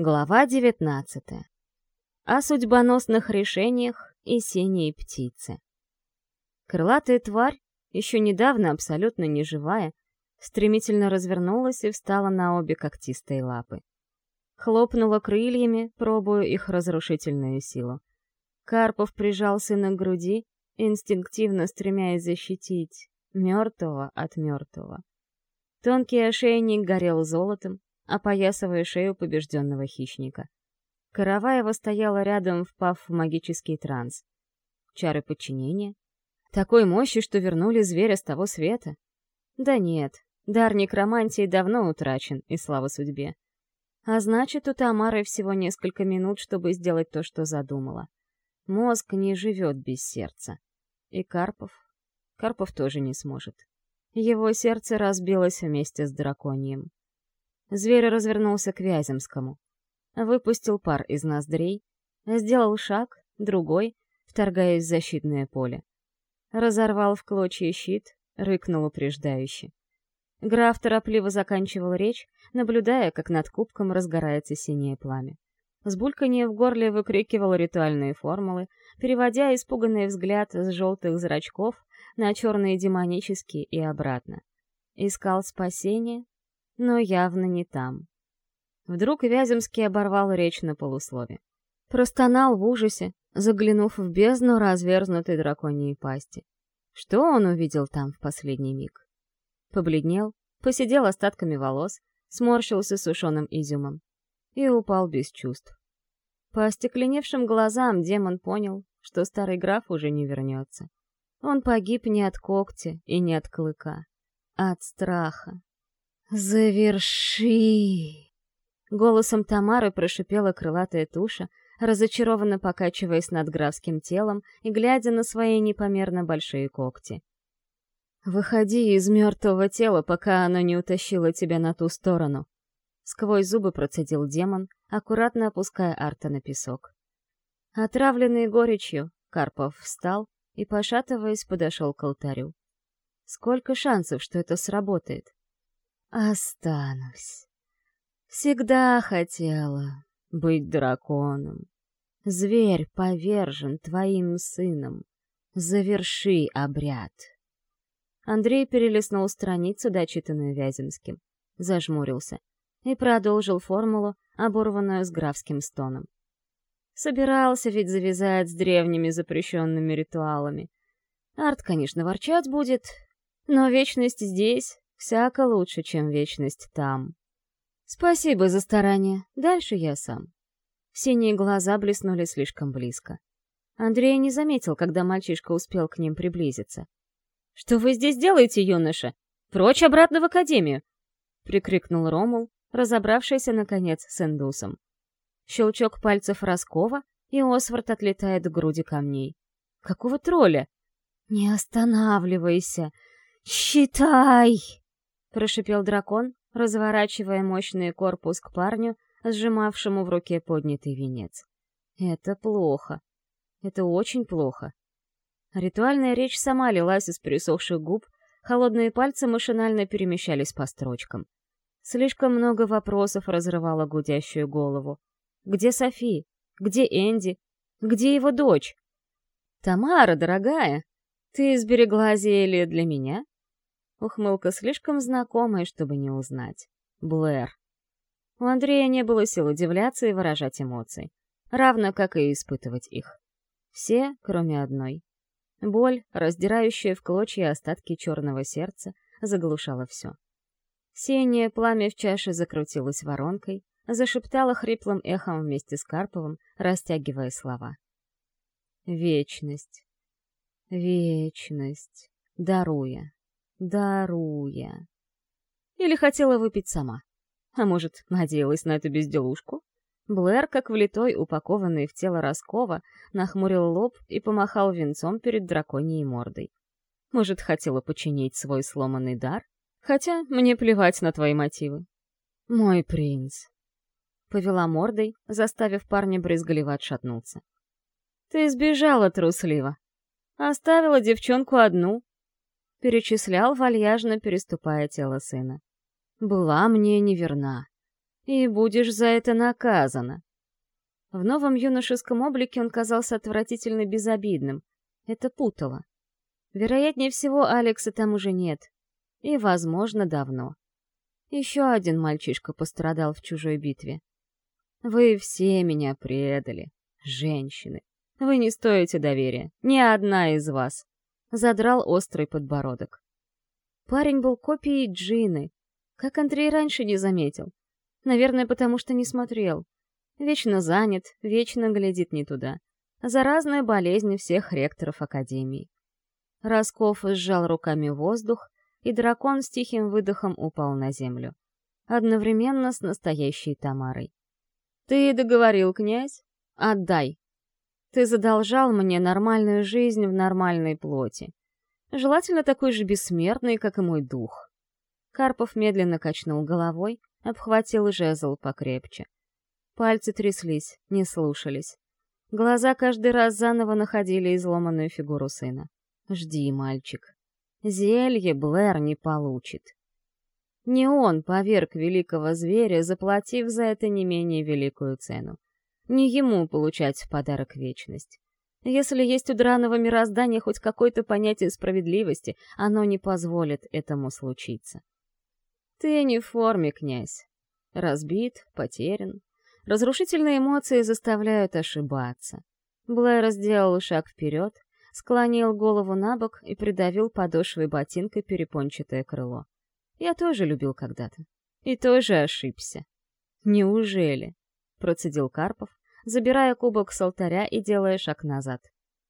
Глава 19. О судьбоносных решениях и синей птице. Крылатая тварь, еще недавно абсолютно неживая, стремительно развернулась и встала на обе когтистые лапы. Хлопнула крыльями, пробуя их разрушительную силу. Карпов прижал сына к груди, инстинктивно стремясь защитить мертвого от мертвого. Тонкий ошейник горел золотом, опоясывая шею побежденного хищника. Караваева стояла рядом, впав в магический транс. Чары подчинения? Такой мощи, что вернули зверя с того света? Да нет, дар некромантии давно утрачен, и слава судьбе. А значит, у Тамары всего несколько минут, чтобы сделать то, что задумала. Мозг не живет без сердца. И Карпов? Карпов тоже не сможет. Его сердце разбилось вместе с драконьем. Зверь развернулся к Вяземскому. Выпустил пар из ноздрей, сделал шаг, другой, вторгаясь в защитное поле. Разорвал в клочья щит, рыкнул упреждающе. Граф торопливо заканчивал речь, наблюдая, как над кубком разгорается синее пламя. С бульканье в горле выкрикивал ритуальные формулы, переводя испуганный взгляд с желтых зрачков на черные демонические и обратно. Искал спасения, но явно не там. Вдруг Вяземский оборвал речь на полуслове. Простонал в ужасе, заглянув в бездну разверзнутой драконьей пасти. Что он увидел там в последний миг? Побледнел, посидел остатками волос, сморщился сушеным изюмом и упал без чувств. По остекленевшим глазам демон понял, что старый граф уже не вернется. Он погиб не от когтя и не от клыка, а от страха, «Заверши!» Голосом Тамары прошипела крылатая туша, разочарованно покачиваясь над графским телом и глядя на свои непомерно большие когти. «Выходи из мертвого тела, пока оно не утащило тебя на ту сторону!» Сквозь зубы процедил демон, аккуратно опуская Арта на песок. Отравленный горечью, Карпов встал и, пошатываясь, подошел к алтарю. Сколько шансов, что это сработает? Останусь. Всегда хотела быть драконом. Зверь повержен твоим сыном. Заверши обряд. Андрей перелистнул страницу, дочитанную Вяземским, зажмурился и продолжил формулу, оборванную с графским стоном. Собирался ведь завязать с древними запрещенными ритуалами. Арт, конечно, ворчать будет, но вечность здесь, Всяко лучше, чем вечность там. Спасибо за старание. Дальше я сам. Синие глаза блеснули слишком близко. Андрей не заметил, когда мальчишка успел к ним приблизиться. «Что вы здесь делаете, юноша? Прочь обратно в академию!» — прикрикнул Ромул, разобравшийся, наконец, с индусом. Щелчок пальцев Роскова, и Освард отлетает к груди камней. «Какого тролля?» «Не останавливайся! Считай!» — прошипел дракон, разворачивая мощный корпус к парню, сжимавшему в руке поднятый венец. «Это плохо. Это очень плохо». Ритуальная речь сама лилась из пересохших губ, холодные пальцы машинально перемещались по строчкам. Слишком много вопросов разрывало гудящую голову. Где Софи? Где Энди? Где его дочь? «Тамара, дорогая, ты сберегла зелье для меня?» Ухмылка слишком знакомая, чтобы не узнать. Блэр. У Андрея не было сил удивляться и выражать эмоции, равно как и испытывать их. Все, кроме одной. Боль, раздирающая в клочья остатки черного сердца, заглушала все. Синее пламя в чаше закрутилось воронкой, зашептало хриплым эхом вместе с Карповым, растягивая слова. Вечность. Вечность. Даруя даруя. Или хотела выпить сама. А может, надеялась на эту безделушку? Блэр, как влитой, упакованный в тело Роскова, нахмурил лоб и помахал венцом перед драконьей мордой. Может, хотела починить свой сломанный дар? Хотя мне плевать на твои мотивы. Мой принц. Повела мордой, заставив парня брезгливо отшатнуться. Ты сбежала трусливо. Оставила девчонку одну, перечислял, вальяжно переступая тело сына. «Была мне неверна. И будешь за это наказана. В новом юношеском облике он казался отвратительно безобидным. Это путало. Вероятнее всего, Алекса там уже нет. И, возможно, давно. Еще один мальчишка пострадал в чужой битве. Вы все меня предали, женщины. Вы не стоите доверия, ни одна из вас. Задрал острый подбородок. Парень был копией Джины, как Андрей раньше не заметил. Наверное, потому что не смотрел. Вечно занят, вечно глядит не туда. Заразная болезнь всех ректоров Академии. Росков сжал руками воздух, и дракон с тихим выдохом упал на землю. Одновременно с настоящей Тамарой. «Ты договорил, князь? Отдай. Ты задолжал мне нормальную жизнь в нормальной плоти. Желательно такой же бессмертный, как и мой дух». Карпов медленно качнул головой, обхватил жезл покрепче. Пальцы тряслись, не слушались. Глаза каждый раз заново находили изломанную фигуру сына. «Жди, мальчик. Зелье Блэр не получит. Не он поверг великого зверя, заплатив за это не менее великую цену. Не ему получать в подарок вечность. Если есть у драного мироздания хоть какое-то понятие справедливости, оно не позволит этому случиться. Ты не в форме, князь. Разбит, потерян. Разрушительные эмоции заставляют ошибаться. Блэр сделал шаг вперед, склонил голову на бок и придавил подошвой ботинка перепончатое крыло. Я тоже любил когда-то. И тоже ошибся. Неужели? Процедил Карпов, забирая кубок с алтаря и делая шаг назад.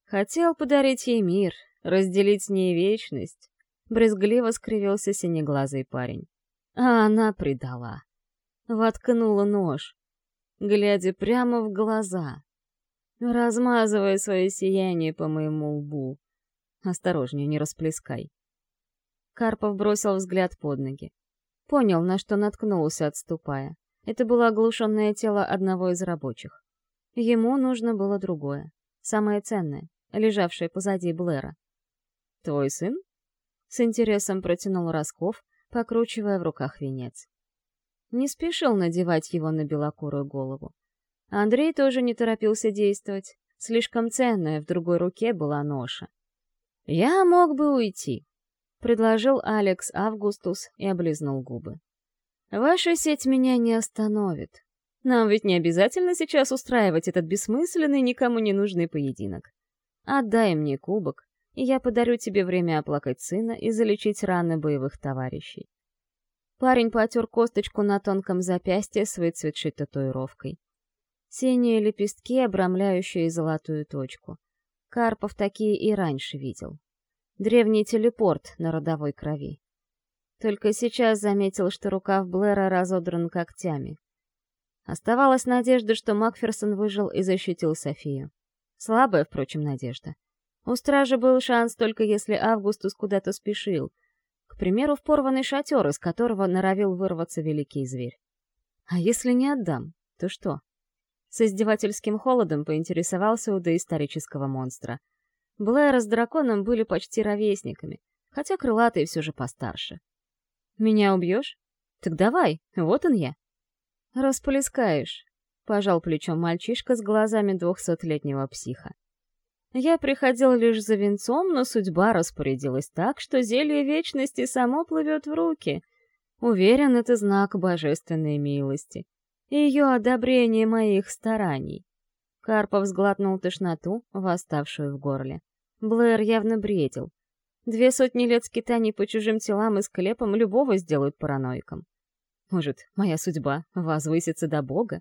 Хотел подарить ей мир, разделить с ней вечность. Брезгливо скривился синеглазый парень. А она предала. Воткнула нож, глядя прямо в глаза размазывая свое сияние по моему лбу. Осторожнее, не расплескай. Карпов бросил взгляд под ноги. Понял, на что наткнулся, отступая. Это было оглушенное тело одного из рабочих. Ему нужно было другое, самое ценное, лежавшее позади Блэра. «Твой сын?» — с интересом протянул Росков, покручивая в руках венец. Не спешил надевать его на белокурую голову. Андрей тоже не торопился действовать. Слишком ценная в другой руке была ноша. «Я мог бы уйти», — предложил Алекс Августус и облизнул губы. «Ваша сеть меня не остановит. Нам ведь не обязательно сейчас устраивать этот бессмысленный, никому не нужный поединок. Отдай мне кубок, и я подарю тебе время оплакать сына и залечить раны боевых товарищей». Парень потер косточку на тонком запястье с выцветшей татуировкой. Синие лепестки, обрамляющие золотую точку. Карпов такие и раньше видел. Древний телепорт на родовой крови. Только сейчас заметил, что рукав Блэра разодран когтями. Оставалась надежда, что Макферсон выжил и защитил Софию. Слабая, впрочем, надежда. У стражи был шанс только если Августус куда-то спешил. К примеру, в порванный шатер, из которого норовил вырваться великий зверь. А если не отдам, то что? С издевательским холодом поинтересовался у доисторического монстра. Блэр с драконом были почти ровесниками, хотя крылатый все же постарше. «Меня убьешь? Так давай, вот он я». «Расплескаешь», — пожал плечом мальчишка с глазами двухсотлетнего психа. Я приходил лишь за венцом, но судьба распорядилась так, что зелье вечности само плывет в руки. Уверен, это знак божественной милости и ее одобрение моих стараний. Карпов сглотнул тошноту, восставшую в горле. Блэр явно бредил. Две сотни лет скитаний по чужим телам и склепам любого сделают параноиком. Может, моя судьба — возвыситься до Бога?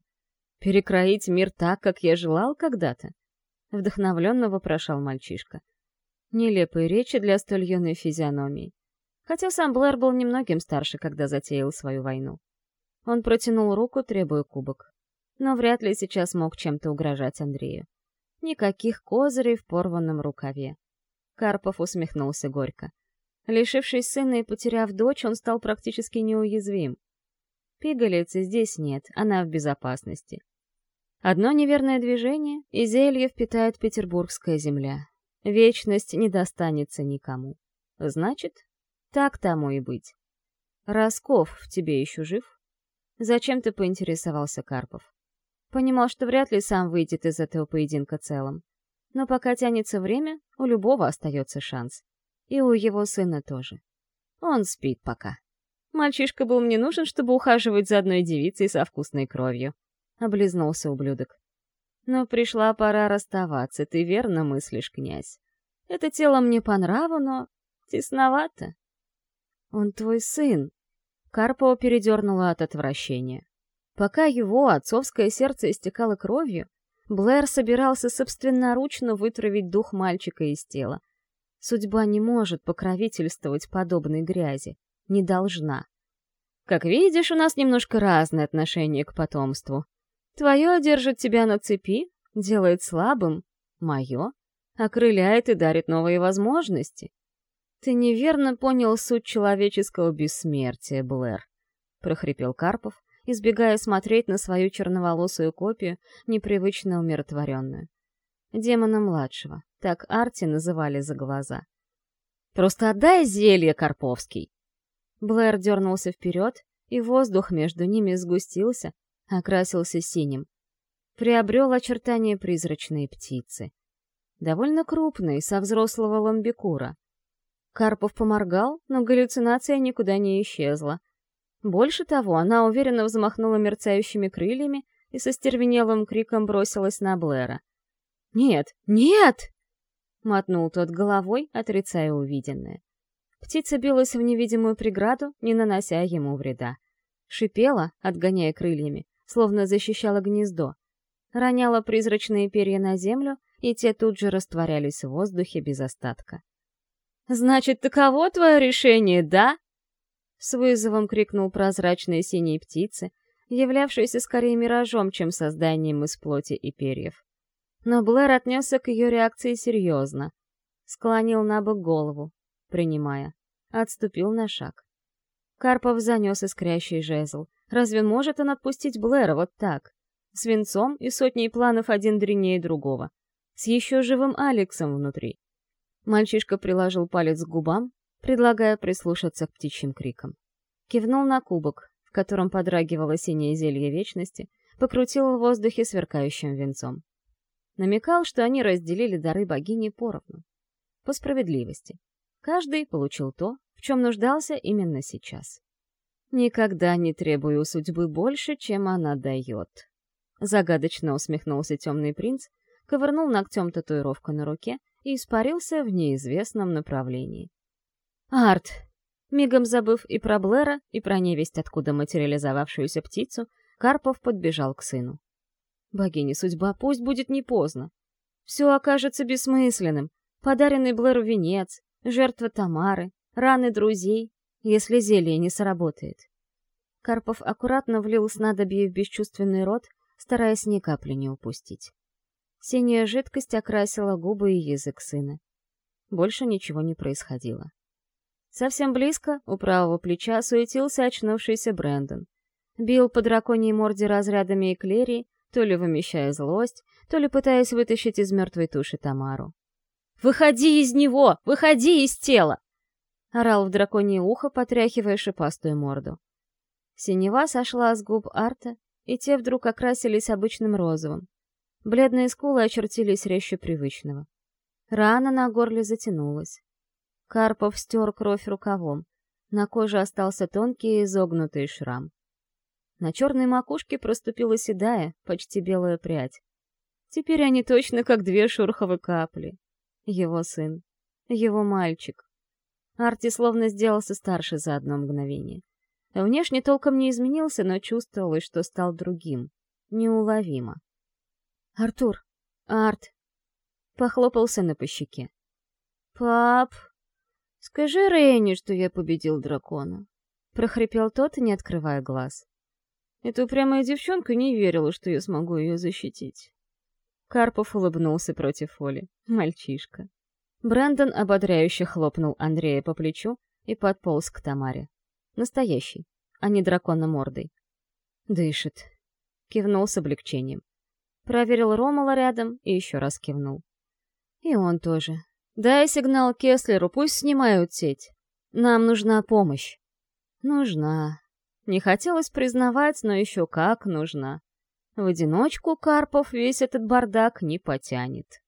Перекроить мир так, как я желал когда-то? Вдохновленно вопрошал мальчишка. Нелепые речи для столь юной физиономии. Хотя сам Блэр был немногим старше, когда затеял свою войну. Он протянул руку, требуя кубок. Но вряд ли сейчас мог чем-то угрожать Андрею. Никаких козырей в порванном рукаве. Карпов усмехнулся горько. Лишившись сына и потеряв дочь, он стал практически неуязвим. Пигалицы здесь нет, она в безопасности. Одно неверное движение, и зелье впитает петербургская земля. Вечность не достанется никому. Значит, так тому и быть. Росков в тебе еще жив? Зачем-то поинтересовался Карпов. Понимал, что вряд ли сам выйдет из этого поединка целым. Но пока тянется время, у любого остается шанс. И у его сына тоже. Он спит пока. Мальчишка был мне нужен, чтобы ухаживать за одной девицей со вкусной кровью. Облизнулся ублюдок. Но пришла пора расставаться, ты верно мыслишь, князь. Это тело мне по нраву, но тесновато. Он твой сын. Карпова передернула от отвращения. Пока его отцовское сердце истекало кровью, Блэр собирался собственноручно вытравить дух мальчика из тела. Судьба не может покровительствовать подобной грязи. Не должна. Как видишь, у нас немножко разное отношение к потомству. Твое держит тебя на цепи, делает слабым, мое окрыляет и дарит новые возможности. Ты неверно понял суть человеческого бессмертия, Блэр, прохрипел Карпов, избегая смотреть на свою черноволосую копию, непривычно умиротворенную. Демона-младшего, так Арти называли за глаза. «Просто отдай зелье, Карповский!» Блэр дернулся вперед, и воздух между ними сгустился, окрасился синим. Приобрел очертания призрачной птицы. Довольно крупной, со взрослого ламбикура. Карпов поморгал, но галлюцинация никуда не исчезла. Больше того, она уверенно взмахнула мерцающими крыльями и со стервенелым криком бросилась на Блэра. «Нет! Нет!» — мотнул тот головой, отрицая увиденное. Птица билась в невидимую преграду, не нанося ему вреда. Шипела, отгоняя крыльями, словно защищала гнездо. Роняла призрачные перья на землю, и те тут же растворялись в воздухе без остатка. «Значит, таково твое решение, да?» С вызовом крикнул прозрачной синей птицы, являвшейся скорее миражом, чем созданием из плоти и перьев. Но Блэр отнесся к ее реакции серьезно. Склонил на бок голову, принимая. Отступил на шаг. Карпов занес искрящий жезл. Разве может он отпустить Блэра вот так? С венцом и сотней планов один дренее другого. С еще живым Алексом внутри. Мальчишка приложил палец к губам, предлагая прислушаться к птичьим крикам. Кивнул на кубок, в котором подрагивало синее зелье вечности, покрутил в воздухе сверкающим венцом. Намекал, что они разделили дары богини поровну. По справедливости. Каждый получил то, в чем нуждался именно сейчас. «Никогда не требую судьбы больше, чем она дает», — загадочно усмехнулся темный принц, ковырнул ногтем татуировку на руке и испарился в неизвестном направлении. «Арт!» Мигом забыв и про Блэра, и про невесть, откуда материализовавшуюся птицу, Карпов подбежал к сыну. «Богиня судьба, пусть будет не поздно. Все окажется бессмысленным. Подаренный Блэру венец, жертва Тамары, раны друзей, если зелье не сработает. Карпов аккуратно влил снадобье в бесчувственный рот, стараясь ни капли не упустить. Синяя жидкость окрасила губы и язык сына. Больше ничего не происходило. Совсем близко, у правого плеча, суетился очнувшийся Брэндон. Бил по драконьей морде разрядами эклерии, то ли вымещая злость, то ли пытаясь вытащить из мертвой туши Тамару. «Выходи из него! Выходи из тела!» — орал в драконье ухо, потряхивая шипастую морду. Синева сошла с губ Арта, и те вдруг окрасились обычным розовым. Бледные скулы очертились резче привычного. Рана на горле затянулась. Карпов стер кровь рукавом. На коже остался тонкий изогнутый шрам. На черной макушке проступила седая, почти белая прядь. Теперь они точно как две шурховые капли. Его сын. Его мальчик. Арти словно сделался старше за одно мгновение. Внешне толком не изменился, но чувствовалось, что стал другим. Неуловимо. «Артур! Арт!» Похлопался на по щеке. «Пап!» «Скажи Рейне, что я победил дракона», — прохрипел тот, не открывая глаз. Эта упрямая девчонка не верила, что я смогу ее защитить. Карпов улыбнулся против Оли. Мальчишка. Брэндон ободряюще хлопнул Андрея по плечу и подполз к Тамаре. Настоящий, а не дракона-мордой. «Дышит», — кивнул с облегчением. Проверил Ромала рядом и еще раз кивнул. И он тоже, Дай сигнал Кеслеру, пусть снимают сеть. Нам нужна помощь. Нужна. Не хотелось признавать, но еще как нужна. В одиночку Карпов весь этот бардак не потянет.